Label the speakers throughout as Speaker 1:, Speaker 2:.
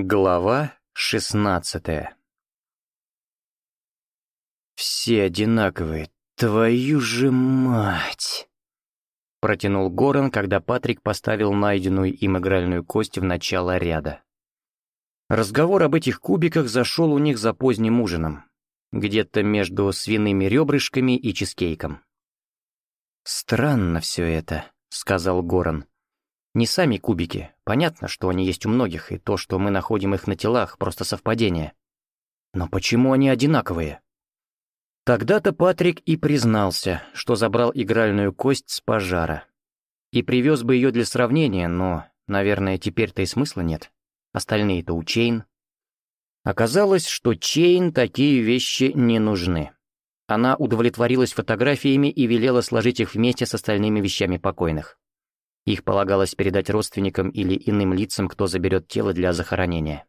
Speaker 1: Глава 16 «Все одинаковые, твою же мать!» Протянул Горан, когда Патрик поставил найденную им игральную кость в начало ряда. Разговор об этих кубиках зашел у них за поздним ужином, где-то между свиными ребрышками и чизкейком. «Странно все это», — сказал Горан. Не сами кубики. Понятно, что они есть у многих, и то, что мы находим их на телах, просто совпадение. Но почему они одинаковые? Тогда-то Патрик и признался, что забрал игральную кость с пожара. И привез бы ее для сравнения, но, наверное, теперь-то и смысла нет. Остальные-то у Чейн. Оказалось, что Чейн такие вещи не нужны. Она удовлетворилась фотографиями и велела сложить их вместе с остальными вещами покойных. Их полагалось передать родственникам или иным лицам, кто заберет тело для захоронения.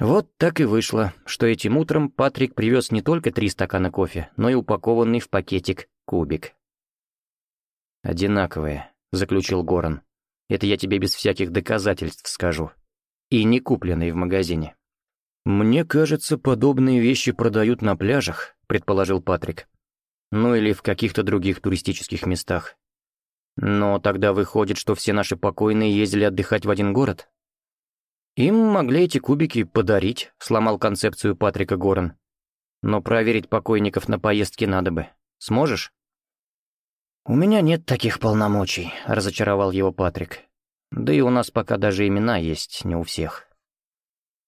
Speaker 1: Вот так и вышло, что этим утром Патрик привез не только три стакана кофе, но и упакованный в пакетик кубик. «Одинаковые», — заключил Горан. «Это я тебе без всяких доказательств скажу. И не купленные в магазине». «Мне кажется, подобные вещи продают на пляжах», — предположил Патрик. «Ну или в каких-то других туристических местах. Но тогда выходит, что все наши покойные ездили отдыхать в один город? Им могли эти кубики подарить, сломал концепцию Патрика Горан. Но проверить покойников на поездке надо бы. Сможешь? «У меня нет таких полномочий», — разочаровал его Патрик. «Да и у нас пока даже имена есть, не у всех».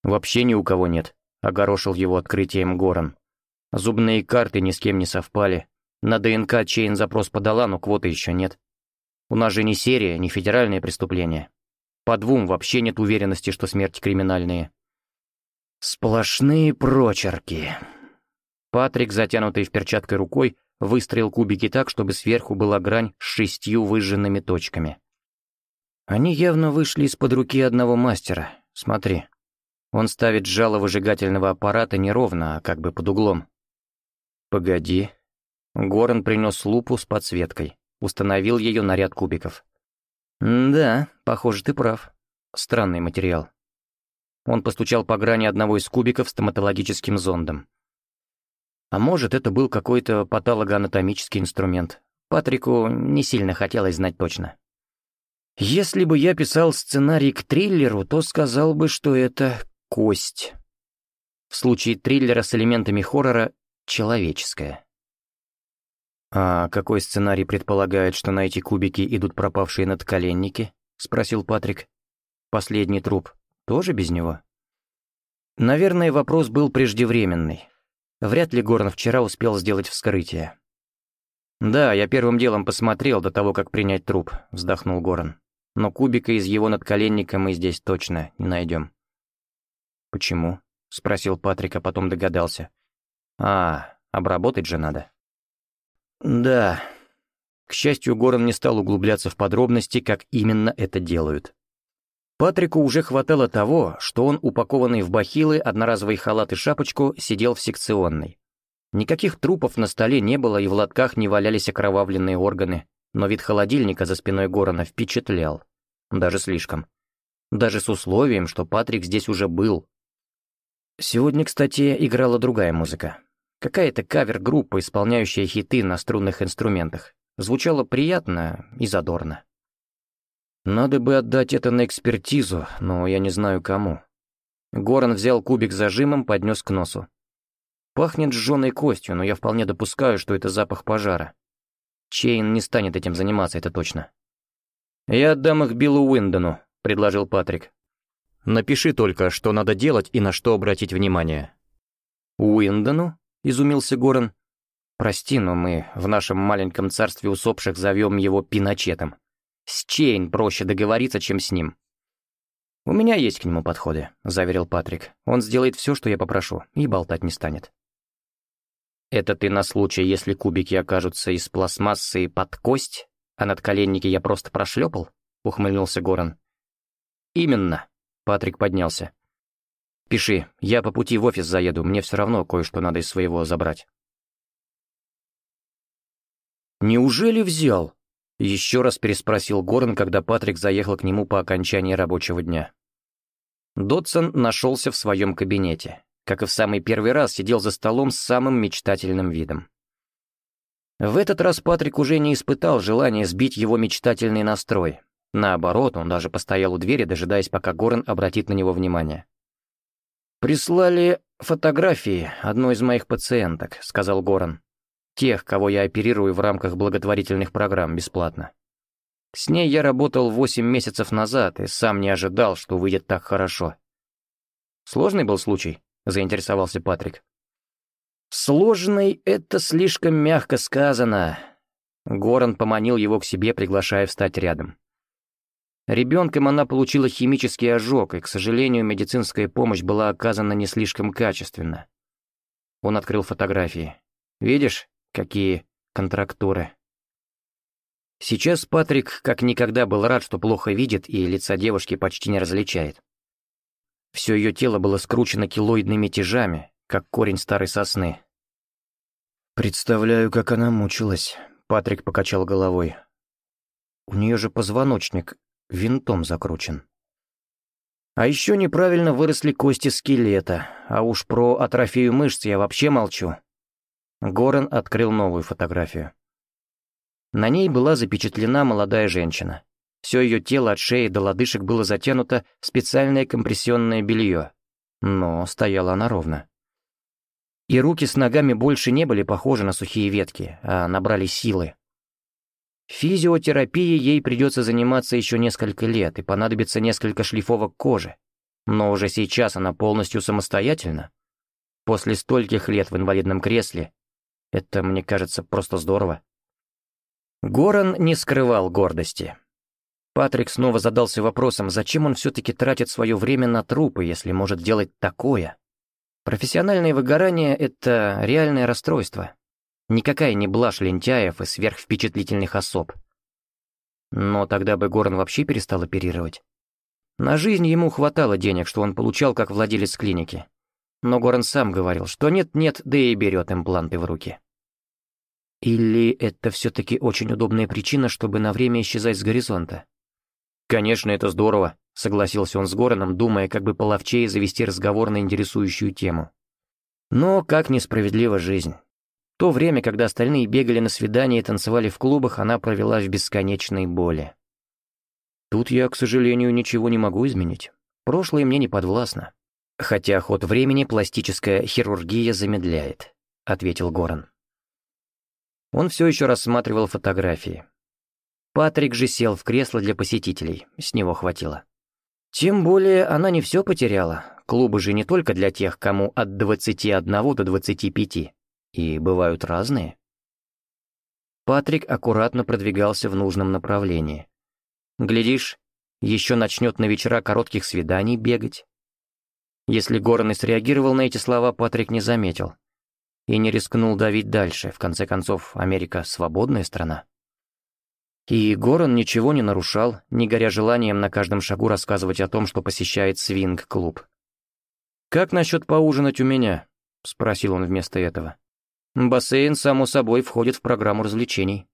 Speaker 1: «Вообще ни у кого нет», — огорошил его открытием Горан. «Зубные карты ни с кем не совпали. На ДНК Чейн запрос подала, но квоты еще нет. У нас же не серия, не федеральные преступления. По двум вообще нет уверенности, что смерти криминальные. Сплошные прочерки. Патрик, затянутый в перчаткой рукой, выстроил кубики так, чтобы сверху была грань с шестью выжженными точками. Они явно вышли из-под руки одного мастера. Смотри. Он ставит жало выжигательного аппарата не ровно, а как бы под углом. Погоди. Горан принес лупу с подсветкой. Установил ее на ряд кубиков. «Да, похоже, ты прав. Странный материал». Он постучал по грани одного из кубиков стоматологическим зондом. А может, это был какой-то патологоанатомический инструмент. Патрику не сильно хотелось знать точно. Если бы я писал сценарий к триллеру, то сказал бы, что это кость. В случае триллера с элементами хоррора — человеческая. «А какой сценарий предполагает, что на эти кубики идут пропавшие надколенники?» — спросил Патрик. «Последний труп тоже без него?» Наверное, вопрос был преждевременный. Вряд ли Горн вчера успел сделать вскрытие. «Да, я первым делом посмотрел до того, как принять труп», — вздохнул Горн. «Но кубика из его надколенника мы здесь точно не найдем». «Почему?» — спросил Патрик, а потом догадался. «А, обработать же надо». Да. К счастью, Горан не стал углубляться в подробности, как именно это делают. Патрику уже хватало того, что он, упакованный в бахилы, одноразовый халат и шапочку, сидел в секционной. Никаких трупов на столе не было и в лотках не валялись окровавленные органы, но вид холодильника за спиной Горана впечатлял. Даже слишком. Даже с условием, что Патрик здесь уже был. Сегодня, кстати, играла другая музыка. Какая-то кавер-группа, исполняющая хиты на струнных инструментах, звучала приятно и задорно. Надо бы отдать это на экспертизу, но я не знаю кому. Горан взял кубик зажимом, поднес к носу. Пахнет сжженной костью, но я вполне допускаю, что это запах пожара. Чейн не станет этим заниматься, это точно. «Я отдам их Биллу Уиндону», — предложил Патрик. «Напиши только, что надо делать и на что обратить внимание». «Уиндону?» — изумился Горан. «Прости, но мы в нашем маленьком царстве усопших зовем его Пиночетом. С Чейн проще договориться, чем с ним». «У меня есть к нему подходы», — заверил Патрик. «Он сделает все, что я попрошу, и болтать не станет». «Это ты на случай, если кубики окажутся из пластмассы под кость, а над коленники я просто прошлепал?» — ухмыльнулся Горан. «Именно», — Патрик поднялся. «Пиши, я по пути в офис заеду, мне все равно кое-что надо из своего забрать». «Неужели взял?» — еще раз переспросил Горн, когда Патрик заехал к нему по окончании рабочего дня. Дотсон нашелся в своем кабинете. Как и в самый первый раз, сидел за столом с самым мечтательным видом. В этот раз Патрик уже не испытал желания сбить его мечтательный настрой. Наоборот, он даже постоял у двери, дожидаясь, пока Горн обратит на него внимание. «Прислали фотографии одной из моих пациенток», — сказал Горан. «Тех, кого я оперирую в рамках благотворительных программ бесплатно. С ней я работал восемь месяцев назад и сам не ожидал, что выйдет так хорошо». «Сложный был случай?» — заинтересовался Патрик. «Сложный — это слишком мягко сказано». Горан поманил его к себе, приглашая встать рядом. Ребенком она получила химический ожог, и, к сожалению, медицинская помощь была оказана не слишком качественно. Он открыл фотографии. «Видишь, какие контрактуры?» Сейчас Патрик как никогда был рад, что плохо видит и лица девушки почти не различает. Все ее тело было скручено килоидными тяжами, как корень старой сосны. «Представляю, как она мучилась», — Патрик покачал головой. «У нее же позвоночник винтом закручен. А еще неправильно выросли кости скелета, а уж про атрофию мышц я вообще молчу. Горан открыл новую фотографию. На ней была запечатлена молодая женщина. Все ее тело от шеи до лодыжек было затянуто в специальное компрессионное белье, но стояла она ровно. И руки с ногами больше не были похожи на сухие ветки, а набрали силы. Физиотерапией ей придется заниматься еще несколько лет и понадобится несколько шлифовок кожи. Но уже сейчас она полностью самостоятельна. После стольких лет в инвалидном кресле это, мне кажется, просто здорово. Горан не скрывал гордости. Патрик снова задался вопросом, зачем он все-таки тратит свое время на трупы, если может делать такое? Профессиональное выгорание — это реальное расстройство. Никакая не блажь лентяев и сверхвпечатлительных особ. Но тогда бы Горн вообще перестал оперировать. На жизнь ему хватало денег, что он получал как владелец клиники. Но Горн сам говорил, что нет-нет, да и берет импланты в руки. Или это все-таки очень удобная причина, чтобы на время исчезать с горизонта? «Конечно, это здорово», — согласился он с Гороном, думая, как бы половчее завести разговор на интересующую тему. «Но как несправедлива жизнь. То время, когда остальные бегали на свидания и танцевали в клубах, она провела в бесконечной боли. Тут я, к сожалению, ничего не могу изменить. Прошлое мне не подвластно. Хотя ход времени пластическая хирургия замедляет, ответил Горан. Он все еще рассматривал фотографии. Патрик же сел в кресло для посетителей, с него хватило. Тем более она не все потеряла. Клубы же не только для тех, кому от 21 до 25. И бывают разные. Патрик аккуратно продвигался в нужном направлении. Глядишь, еще начнет на вечера коротких свиданий бегать. Если Горный среагировал на эти слова, Патрик не заметил. И не рискнул давить дальше, в конце концов, Америка — свободная страна. И Горан ничего не нарушал, не горя желанием на каждом шагу рассказывать о том, что посещает свинг-клуб. «Как насчет поужинать у меня?» — спросил он вместо этого. Бассейн, само собой, входит в программу развлечений.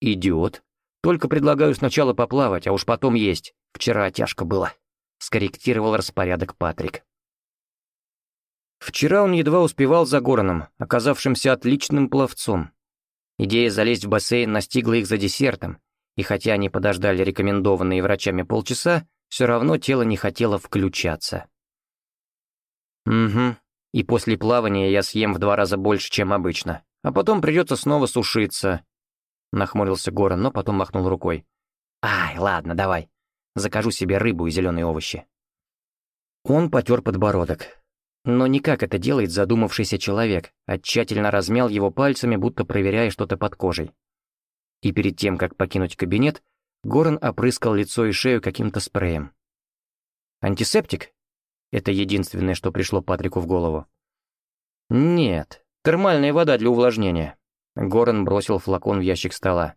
Speaker 1: Идиот. Только предлагаю сначала поплавать, а уж потом есть. Вчера тяжко было. Скорректировал распорядок Патрик. Вчера он едва успевал за Гороном, оказавшимся отличным пловцом. Идея залезть в бассейн настигла их за десертом, и хотя они подождали рекомендованные врачами полчаса, все равно тело не хотело включаться. «Угу», и после плавания я съем в два раза больше, чем обычно. А потом придется снова сушиться. Нахмурился Горан, но потом махнул рукой. Ай, ладно, давай. Закажу себе рыбу и зеленые овощи. Он потер подбородок. Но не как это делает задумавшийся человек, а тщательно размял его пальцами, будто проверяя что-то под кожей. И перед тем, как покинуть кабинет, Горан опрыскал лицо и шею каким-то спреем. «Антисептик?» Это единственное, что пришло Патрику в голову. «Нет, термальная вода для увлажнения». Горан бросил флакон в ящик стола.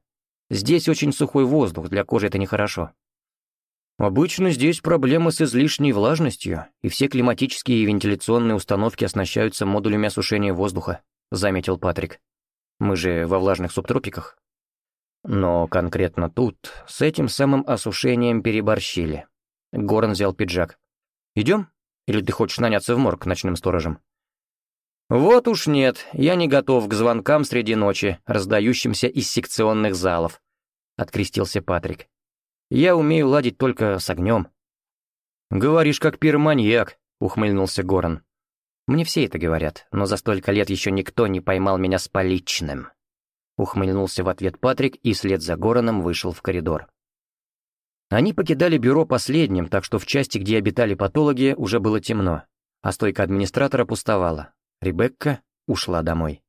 Speaker 1: «Здесь очень сухой воздух, для кожи это нехорошо». Обычно здесь проблема с излишней влажностью, и все климатические и вентиляционные установки оснащаются модулями осушения воздуха, заметил Патрик. Мы же во влажных субтропиках. Но конкретно тут с этим самым осушением переборщили. Горн взял пиджак. Идем? Или ты хочешь наняться в морг ночным сторожем?» «Вот уж нет, я не готов к звонкам среди ночи, раздающимся из секционных залов», — открестился Патрик. «Я умею ладить только с огнем». «Говоришь, как пироманьяк», — ухмыльнулся Горан. «Мне все это говорят, но за столько лет еще никто не поймал меня с поличным». Ухмыльнулся в ответ Патрик и след за Гораном вышел в коридор. Они покидали бюро последним, так что в части, где обитали патологи, уже было темно, а стойка администратора пустовала. Ребекка ушла домой.